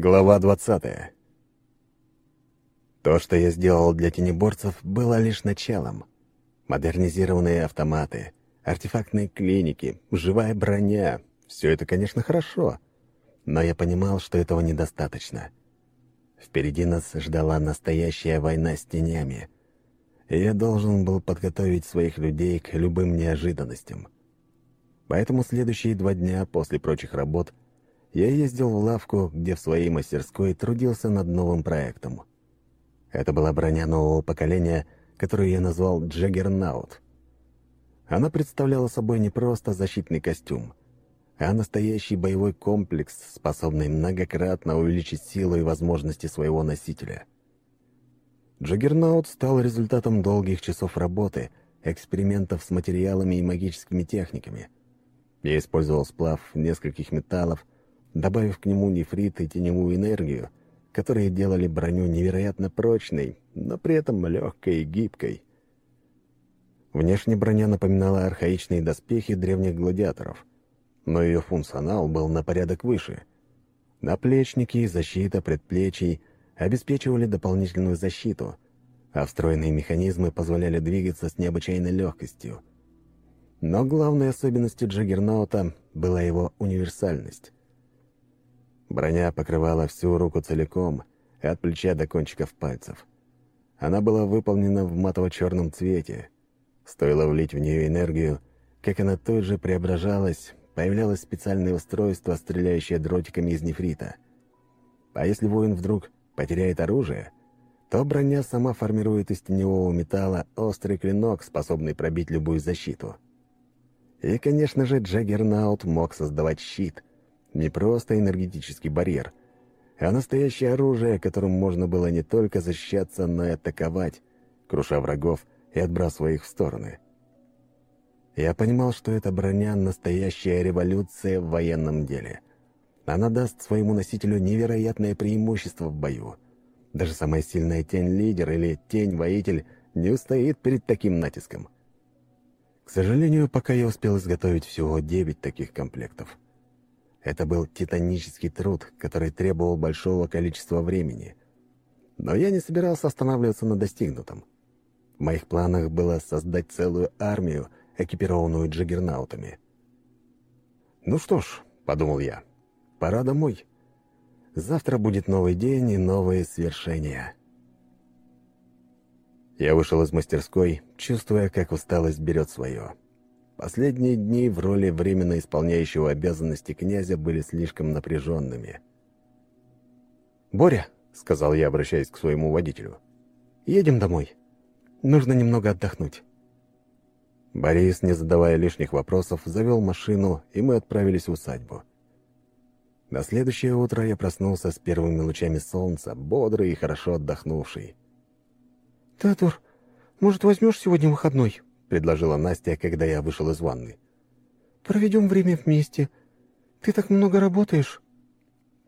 Глава 20. То, что я сделал для тенеборцев, было лишь началом. Модернизированные автоматы, артефактные клиники, живая броня — все это, конечно, хорошо. Но я понимал, что этого недостаточно. Впереди нас ждала настоящая война с тенями. Я должен был подготовить своих людей к любым неожиданностям. Поэтому следующие два дня после прочих работ — я ездил в лавку, где в своей мастерской трудился над новым проектом. Это была броня нового поколения, которую я назвал «Джаггернаут». Она представляла собой не просто защитный костюм, а настоящий боевой комплекс, способный многократно увеличить силу и возможности своего носителя. Джаггернаут стал результатом долгих часов работы, экспериментов с материалами и магическими техниками. Я использовал сплав нескольких металлов, добавив к нему нефрит и теневую энергию, которые делали броню невероятно прочной, но при этом легкой и гибкой. Внешне броня напоминала архаичные доспехи древних гладиаторов, но ее функционал был на порядок выше. Наплечники, защита предплечий обеспечивали дополнительную защиту, а встроенные механизмы позволяли двигаться с необычайной легкостью. Но главной особенностью Джаггернаута была его универсальность. Броня покрывала всю руку целиком, от плеча до кончиков пальцев. Она была выполнена в матово-черном цвете. Стоило влить в нее энергию, как она тут же преображалась, появлялось специальное устройство, стреляющее дротиками из нефрита. А если воин вдруг потеряет оружие, то броня сама формирует из теневого металла острый клинок, способный пробить любую защиту. И, конечно же, Джаггернаут мог создавать щит, не просто энергетический барьер, а настоящее оружие, которым можно было не только защищаться, но и атаковать, круша врагов и отбрасывая их в стороны. Я понимал, что эта броня — настоящая революция в военном деле. Она даст своему носителю невероятное преимущество в бою. Даже самая сильная тень-лидер или тень-воитель не устоит перед таким натиском. К сожалению, пока я успел изготовить всего девять таких комплектов. Это был титанический труд, который требовал большого количества времени. Но я не собирался останавливаться на достигнутом. В моих планах было создать целую армию, экипированную джаггернаутами. «Ну что ж», — подумал я, — «пора домой. Завтра будет новый день и новые свершения». Я вышел из мастерской, чувствуя, как усталость берет свое. Последние дни в роли временно исполняющего обязанности князя были слишком напряженными. «Боря», — сказал я, обращаясь к своему водителю, — «едем домой. Нужно немного отдохнуть». Борис, не задавая лишних вопросов, завел машину, и мы отправились в усадьбу. На следующее утро я проснулся с первыми лучами солнца, бодрый и хорошо отдохнувший. «Татур, может, возьмешь сегодня выходной?» — предложила Настя, когда я вышел из ванны. «Проведем время вместе. Ты так много работаешь».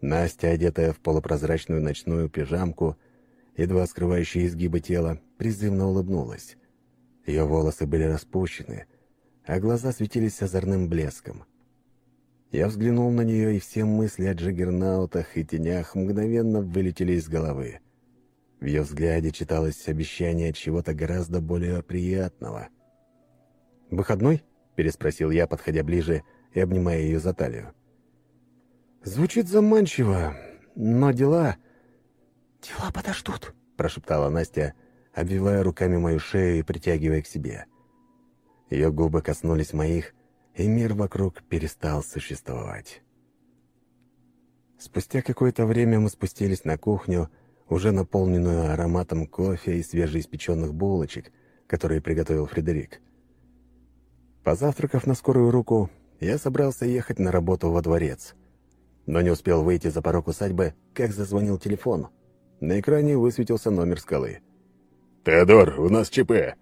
Настя, одетая в полупрозрачную ночную пижамку, едва скрывающую изгибы тела, призывно улыбнулась. Ее волосы были распущены, а глаза светились озорным блеском. Я взглянул на нее, и все мысли о джиггернаутах и тенях мгновенно вылетели из головы. В ее взгляде читалось обещание чего-то гораздо более приятного — «Выходной?» — переспросил я, подходя ближе и обнимая ее за талию. «Звучит заманчиво, но дела...» «Дела подождут», — прошептала Настя, обвивая руками мою шею и притягивая к себе. Ее губы коснулись моих, и мир вокруг перестал существовать. Спустя какое-то время мы спустились на кухню, уже наполненную ароматом кофе и свежеиспеченных булочек, которые приготовил Фредерик. Позавтракав на скорую руку, я собрался ехать на работу во дворец. Но не успел выйти за порог усадьбы, как зазвонил телефон. На экране высветился номер скалы. «Теодор, у нас ЧП.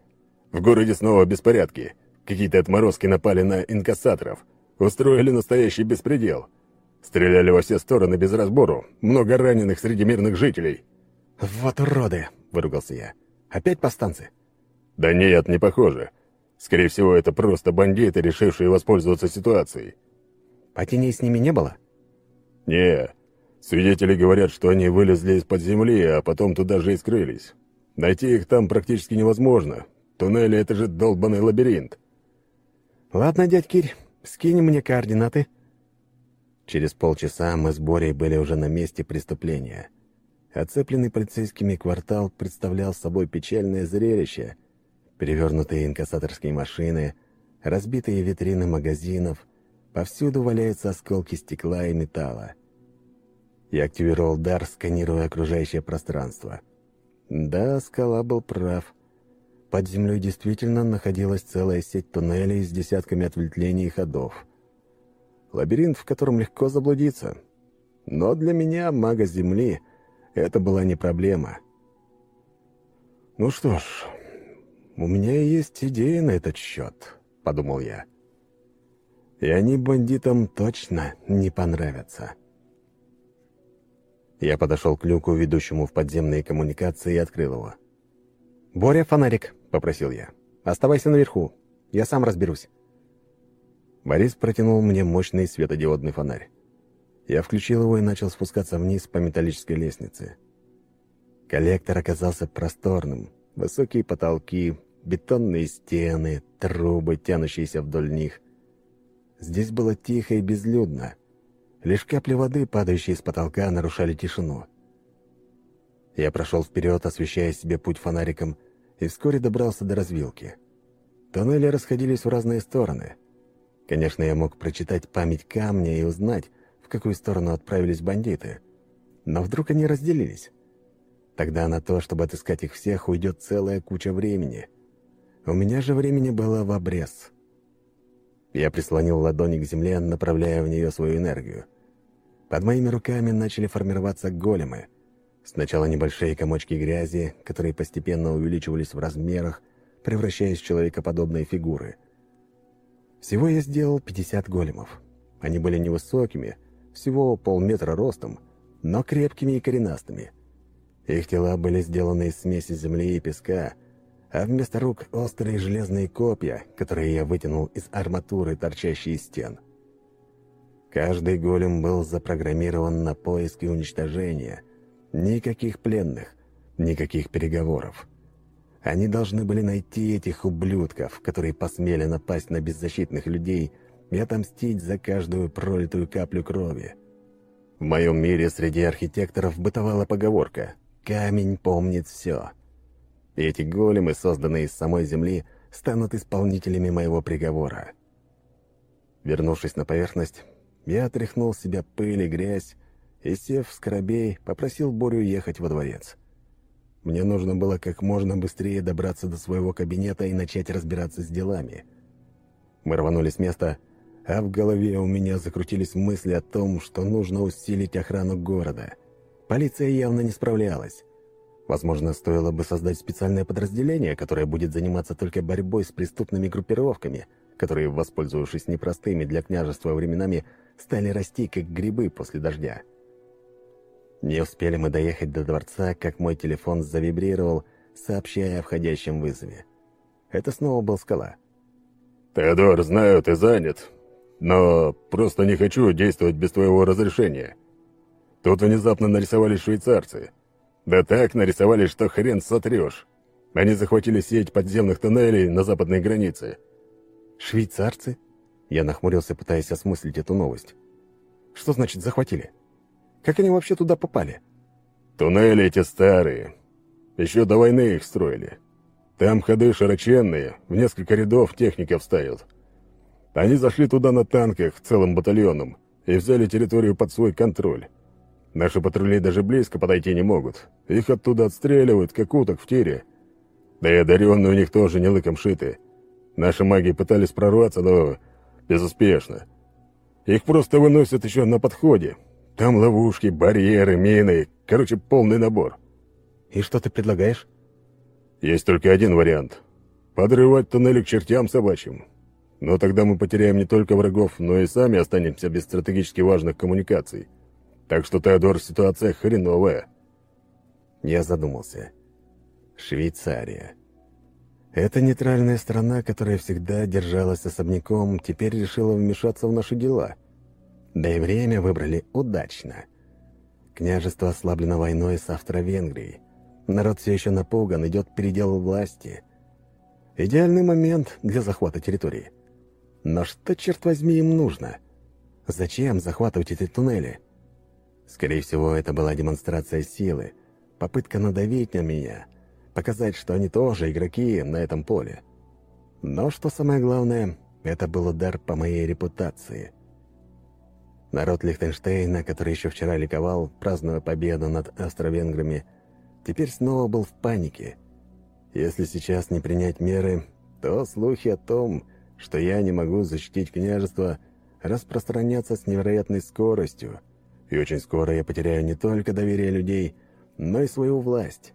В городе снова беспорядки. Какие-то отморозки напали на инкассаторов. Устроили настоящий беспредел. Стреляли во все стороны без разбору. Много раненых среди мирных жителей». «Вот уроды!» — выругался я. «Опять повстанцы?» «Да нет, не похоже. Скорее всего, это просто бандиты, решившие воспользоваться ситуацией. А теней с ними не было? Не. Свидетели говорят, что они вылезли из-под земли, а потом туда же и скрылись. Найти их там практически невозможно. Туннели — это же долбанный лабиринт. «Ладно, дядь Кирь, скинь мне координаты». Через полчаса мы с Борей были уже на месте преступления. Оцепленный полицейскими квартал представлял собой печальное зрелище. Перевернутые инкассаторские машины, разбитые витрины магазинов, повсюду валяются осколки стекла и металла. Я активировал дар, сканируя окружающее пространство. Да, скала был прав. Под землей действительно находилась целая сеть туннелей с десятками ответвлений и ходов. Лабиринт, в котором легко заблудиться. Но для меня, мага Земли, это была не проблема. «Ну что ж, у меня есть идея на этот счет», — подумал я. «И они бандитам точно не понравятся». Я подошел к люку, ведущему в подземные коммуникации, и открыл его. «Боря, фонарик!» — попросил я. «Оставайся наверху. Я сам разберусь». Борис протянул мне мощный светодиодный фонарь. Я включил его и начал спускаться вниз по металлической лестнице. Коллектор оказался просторным. Высокие потолки, бетонные стены, трубы, тянущиеся вдоль них. Здесь было тихо и безлюдно. Лишь капли воды, падающие с потолка, нарушали тишину. Я прошел вперед, освещая себе путь фонариком, и вскоре добрался до развилки. Тоннели расходились в разные стороны. Конечно, я мог прочитать память камня и узнать, в какую сторону отправились бандиты. Но вдруг они разделились? Тогда на то, чтобы отыскать их всех, уйдет целая куча времени. У меня же времени было в обрез. Я прислонил ладони к земле, направляя в нее свою энергию. Под моими руками начали формироваться големы. Сначала небольшие комочки грязи, которые постепенно увеличивались в размерах, превращаясь в человекоподобные фигуры. Всего я сделал 50 големов. Они были невысокими, всего полметра ростом, но крепкими и коренастыми. Их тела были сделаны из смеси земли и песка — а вместо рук острые железные копья, которые я вытянул из арматуры, торчащей из стен. Каждый голем был запрограммирован на поиск и уничтожение. Никаких пленных, никаких переговоров. Они должны были найти этих ублюдков, которые посмели напасть на беззащитных людей и отомстить за каждую пролитую каплю крови. В моем мире среди архитекторов бытовала поговорка «Камень помнит все». И эти големы, созданные из самой земли, станут исполнителями моего приговора. Вернувшись на поверхность, я отряхнул с себя пыль и грязь и, сев в скоробей, попросил Борю ехать во дворец. Мне нужно было как можно быстрее добраться до своего кабинета и начать разбираться с делами. Мы рванули с места, а в голове у меня закрутились мысли о том, что нужно усилить охрану города. Полиция явно не справлялась. Возможно, стоило бы создать специальное подразделение, которое будет заниматься только борьбой с преступными группировками, которые, воспользовавшись непростыми для княжества временами, стали расти, как грибы после дождя. Не успели мы доехать до дворца, как мой телефон завибрировал, сообщая о входящем вызове. Это снова был скала. «Теодор, знаю, ты занят, но просто не хочу действовать без твоего разрешения. Тут внезапно нарисовались швейцарцы». Да так нарисовали, что хрен сотрешь. Они захватили сеть подземных туннелей на западной границе. «Швейцарцы?» Я нахмурился, пытаясь осмыслить эту новость. «Что значит захватили? Как они вообще туда попали?» «Туннели эти старые. Еще до войны их строили. Там ходы широченные, в несколько рядов техника вставят. Они зашли туда на танках целым батальоном и взяли территорию под свой контроль. Наши патрули даже близко подойти не могут. Их оттуда отстреливают, как уток в тире. Да и одаренные у них тоже не лыком шиты. Наши маги пытались прорваться, но безуспешно. Их просто выносят еще на подходе. Там ловушки, барьеры, мины. Короче, полный набор. И что ты предлагаешь? Есть только один вариант. Подрывать туннели к чертям собачьим. Но тогда мы потеряем не только врагов, но и сами останемся без стратегически важных коммуникаций. Так что, Теодор, ситуация хреновая». Я задумался. Швейцария. Эта нейтральная страна, которая всегда держалась особняком, теперь решила вмешаться в наши дела. Да и время выбрали удачно. Княжество ослаблено войной с Австро-Венгрией. Народ все еще напуган, идет передел власти. Идеальный момент для захвата территории. Но что, черт возьми, им нужно? Зачем захватывать эти туннели? Скорее всего, это была демонстрация силы, попытка надавить на меня, показать, что они тоже игроки на этом поле. Но что самое главное, это был удар по моей репутации. Народ Лихтенштейна, который еще вчера ликовал, празднуя победу над австро-венграми, теперь снова был в панике. Если сейчас не принять меры, то слухи о том, что я не могу защитить княжество, распространятся с невероятной скоростью, и очень скоро я потеряю не только доверие людей, но и свою власть.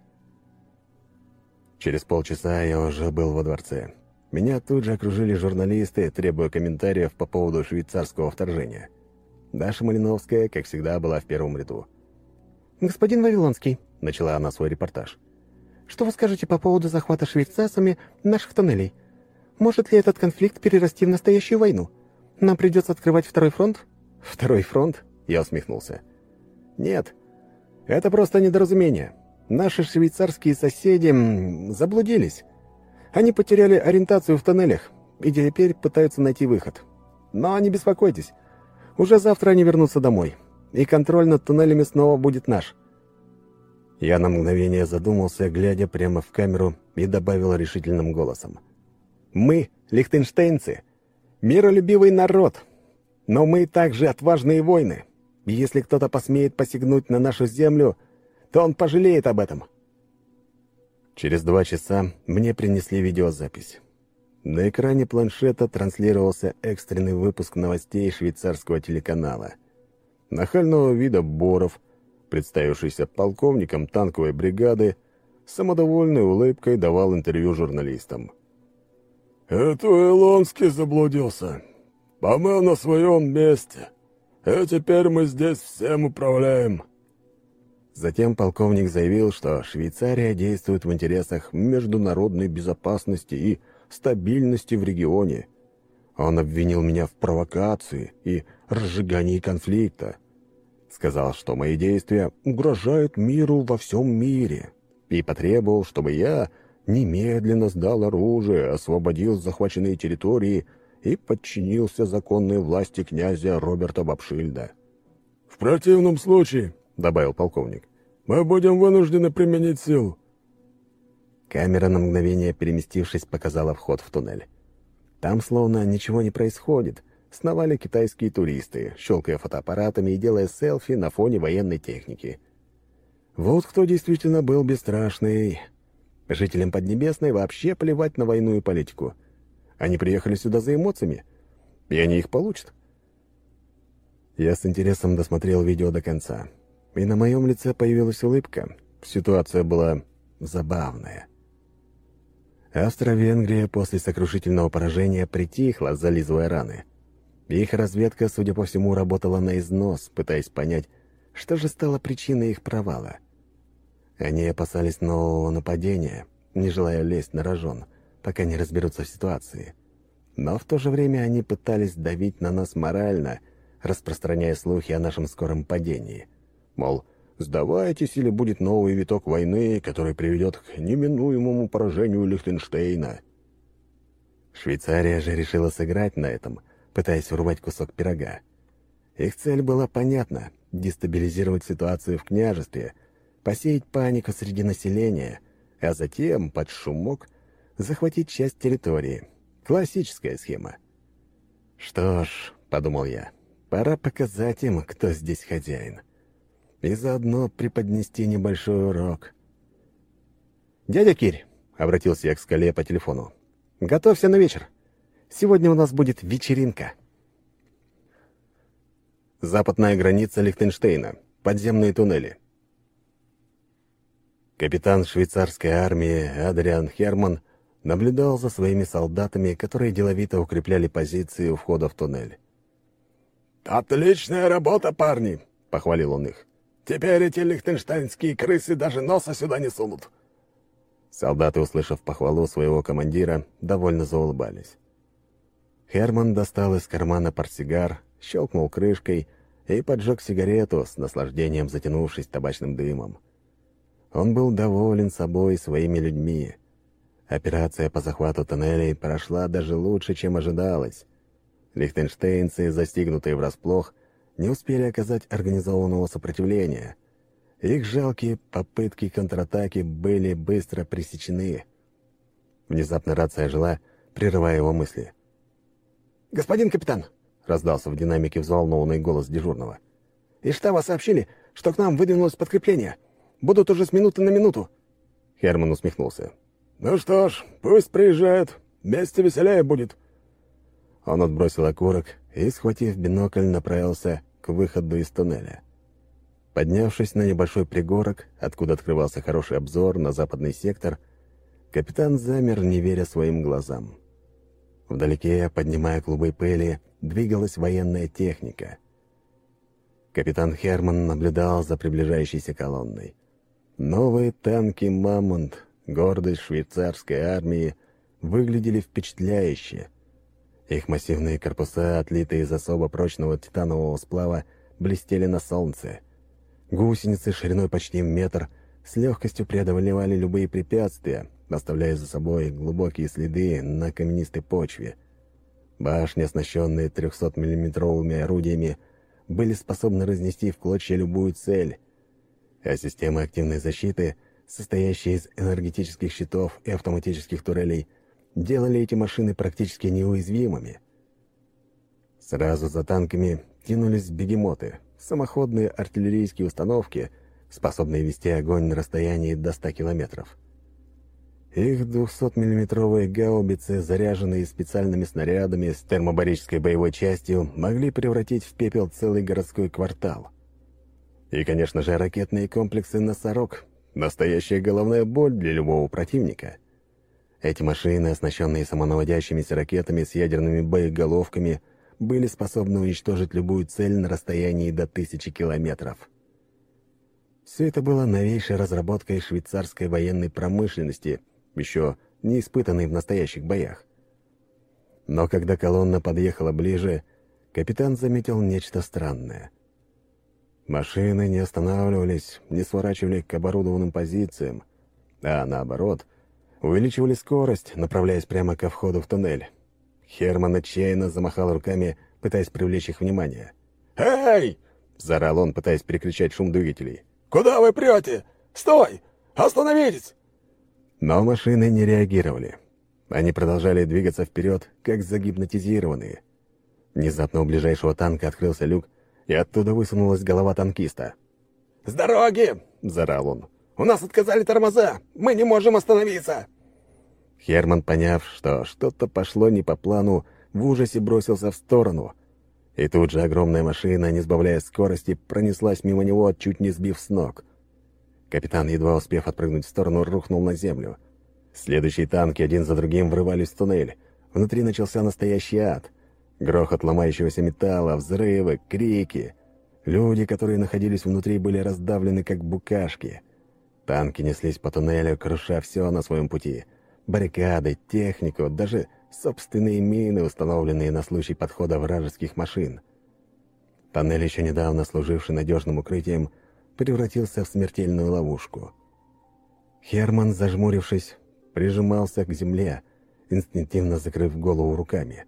Через полчаса я уже был во дворце. Меня тут же окружили журналисты, требуя комментариев по поводу швейцарского вторжения. Даша Малиновская, как всегда, была в первом ряду. «Господин Вавилонский», — начала она свой репортаж, «что вы скажете по поводу захвата швейцарцами наших тоннелей? Может ли этот конфликт перерасти в настоящую войну? Нам придется открывать второй фронт?» «Второй фронт?» Я усмехнулся. «Нет, это просто недоразумение. Наши швейцарские соседи заблудились. Они потеряли ориентацию в тоннелях и теперь пытаются найти выход. Но не беспокойтесь, уже завтра они вернутся домой, и контроль над туннелями снова будет наш». Я на мгновение задумался, глядя прямо в камеру, и добавил решительным голосом. «Мы, лихтенштейнцы, миролюбивый народ, но мы также отважные Если кто-то посмеет посягнуть на нашу землю, то он пожалеет об этом. Через два часа мне принесли видеозапись. На экране планшета транслировался экстренный выпуск новостей швейцарского телеканала. Нахального вида Боров, представившийся полковником танковой бригады, самодовольной улыбкой давал интервью журналистам. «Это Илонский заблудился. А мы на своем месте. И теперь мы здесь всем управляем». Затем полковник заявил, что Швейцария действует в интересах международной безопасности и стабильности в регионе. Он обвинил меня в провокации и разжигании конфликта. Сказал, что мои действия угрожают миру во всем мире, и потребовал, чтобы я немедленно сдал оружие, освободил захваченные территории и подчинился законной власти князя Роберта Бабшильда. «В противном случае», — добавил полковник, — «мы будем вынуждены применить силу». Камера на мгновение, переместившись, показала вход в туннель. Там словно ничего не происходит. Сновали китайские туристы, щелкая фотоаппаратами и делая селфи на фоне военной техники. Вот кто действительно был бесстрашный. Жителям Поднебесной вообще плевать на войну и политику. Они приехали сюда за эмоциями, и они их получат. Я с интересом досмотрел видео до конца, и на моем лице появилась улыбка. Ситуация была забавная. Австро-Венгрия после сокрушительного поражения притихла, зализывая раны. Их разведка, судя по всему, работала на износ, пытаясь понять, что же стало причиной их провала. Они опасались нового нападения, не желая лезть на рожон, пока не разберутся в ситуации. Но в то же время они пытались давить на нас морально, распространяя слухи о нашем скором падении. Мол, сдавайтесь или будет новый виток войны, который приведет к неминуемому поражению Лихтенштейна. Швейцария же решила сыграть на этом, пытаясь урвать кусок пирога. Их цель была понятна — дестабилизировать ситуацию в княжестве, посеять панику среди населения, а затем, под шумок, захватить часть территории. Классическая схема. «Что ж», — подумал я, — «пора показать им, кто здесь хозяин» и заодно преподнести небольшой урок. «Дядя Кирь», — обратился я к скале по телефону, — «готовься на вечер. Сегодня у нас будет вечеринка». Западная граница Лихтенштейна. Подземные туннели. Капитан швейцарской армии Адриан Херман наблюдал за своими солдатами, которые деловито укрепляли позиции у входа в туннель. «Отличная работа, парни!» — похвалил он их. Теперь эти лихтенштейнские крысы даже носа сюда не сунут». Солдаты, услышав похвалу своего командира, довольно заулыбались. Херман достал из кармана портсигар, щелкнул крышкой, и поджег сигарету, с наслаждением затянувшись табачным дымом. Он был доволен собой и своими людьми. Операция по захвату тоннелей прошла даже лучше, чем ожидалось. Лихтенштейнцы, застигнутые врасплох, не успели оказать организованного сопротивления. Их жалкие попытки контратаки были быстро пресечены. Внезапно рация жила, прерывая его мысли. «Господин капитан!» — раздался в динамике взволнованный голос дежурного. «Из штаба сообщили, что к нам выдвинулось подкрепление. Будут уже с минуты на минуту». Херман усмехнулся. «Ну что ж, пусть приезжают. Вместе веселее будет». Он отбросил окурок и, схватив бинокль, направился к выходу из туннеля. Поднявшись на небольшой пригорок, откуда открывался хороший обзор на западный сектор, капитан замер, не веря своим глазам. Вдалеке, поднимая клубы пыли, двигалась военная техника. Капитан Херман наблюдал за приближающейся колонной. Новые танки «Мамонт», гордость швейцарской армии, выглядели впечатляюще. Их массивные корпуса, отлитые из особо прочного титанового сплава, блестели на солнце. Гусеницы шириной почти в метр с легкостью преодолевали любые препятствия, оставляя за собой глубокие следы на каменистой почве. Башни, оснащенные 300-миллиметровыми орудиями, были способны разнести в клочья любую цель, а системы активной защиты, состоящие из энергетических щитов и автоматических турелей, делали эти машины практически неуязвимыми. Сразу за танками тянулись бегемоты, самоходные артиллерийские установки, способные вести огонь на расстоянии до 100 километров. Их 200-миллиметровые гаубицы, заряженные специальными снарядами с термобарической боевой частью, могли превратить в пепел целый городской квартал. И, конечно же, ракетные комплексы «Носорог» — настоящая головная боль для любого противника. Эти машины, оснащенные самонаводящимися ракетами с ядерными боеголовками, были способны уничтожить любую цель на расстоянии до тысячи километров. Все это было новейшей разработкой швейцарской военной промышленности — еще не испытанный в настоящих боях. Но когда колонна подъехала ближе, капитан заметил нечто странное. Машины не останавливались, не сворачивали к оборудованным позициям, а наоборот, увеличивали скорость, направляясь прямо ко входу в туннель. Херман отчаянно замахал руками, пытаясь привлечь их внимание. «Эй!» — заорал он, пытаясь перекричать шум двигателей. «Куда вы прете? Стой! Остановитесь!» Но машины не реагировали. Они продолжали двигаться вперед, как загипнотизированные. Внезапно у ближайшего танка открылся люк, и оттуда высунулась голова танкиста. «С дороги!» — заорал он. «У нас отказали тормоза! Мы не можем остановиться!» Херман, поняв, что что-то пошло не по плану, в ужасе бросился в сторону. И тут же огромная машина, не сбавляя скорости, пронеслась мимо него, чуть не сбив с ног. Капитан, едва успев отпрыгнуть в сторону, рухнул на землю. Следующие танки один за другим врывались в туннель. Внутри начался настоящий ад. Грохот ломающегося металла, взрывы, крики. Люди, которые находились внутри, были раздавлены, как букашки. Танки неслись по туннелю, круша все на своем пути. Баррикады, технику, даже собственные мины, установленные на случай подхода вражеских машин. Тоннель, еще недавно служивший надежным укрытием, превратился в смертельную ловушку. Херман, зажмурившись, прижимался к земле, инстинктивно закрыв голову руками.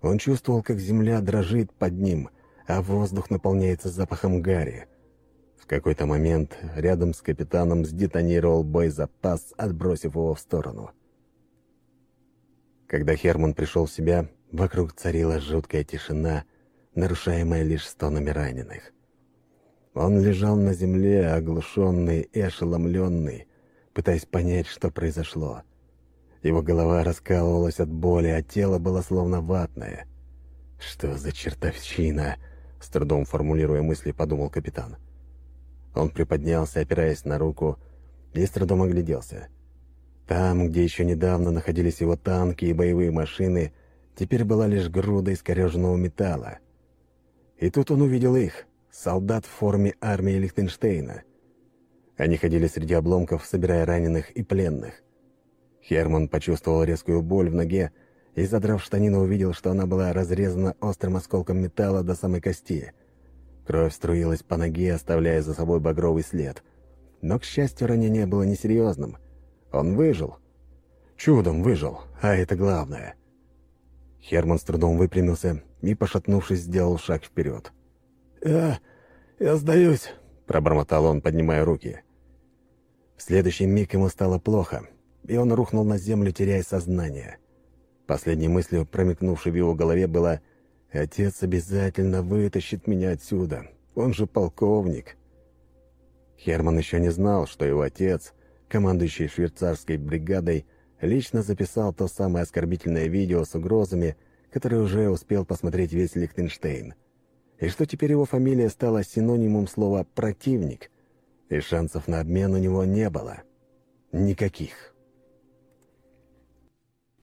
Он чувствовал, как земля дрожит под ним, а воздух наполняется запахом гари. В какой-то момент рядом с капитаном сдетонировал боезапас, отбросив его в сторону. Когда Херман пришел в себя, вокруг царила жуткая тишина, нарушаемая лишь стонами раненых. Он лежал на земле, оглушенный и ошеломленный, пытаясь понять, что произошло. Его голова раскалывалась от боли, а тело было словно ватное. «Что за чертовщина?» — с трудом формулируя мысли, подумал капитан. Он приподнялся, опираясь на руку, и с трудом огляделся. Там, где еще недавно находились его танки и боевые машины, теперь была лишь груда искореженного металла. И тут он увидел их солдат в форме армии Лихтенштейна. Они ходили среди обломков, собирая раненых и пленных. Херман почувствовал резкую боль в ноге и, задрав штанину, увидел, что она была разрезана острым осколком металла до самой кости. Кровь струилась по ноге, оставляя за собой багровый след. Но, к счастью, ранение было несерьезным. Он выжил. Чудом выжил, а это главное. Херман с трудом выпрямился и, пошатнувшись, сделал шаг вперед. «Я... я сдаюсь», — пробормотал он, поднимая руки. В следующий миг ему стало плохо, и он рухнул на землю, теряя сознание. Последней мыслью, промелькнувшей в его голове, было Отец обязательно вытащит меня отсюда. Он же полковник. Херман еще не знал, что его отец, командующий швейцарской бригадой, лично записал то самое оскорбительное видео с угрозами, которое уже успел посмотреть весь Лихтенштейн. И что теперь его фамилия стала синонимом слова «противник», и шансов на обмен у него не было. Никаких.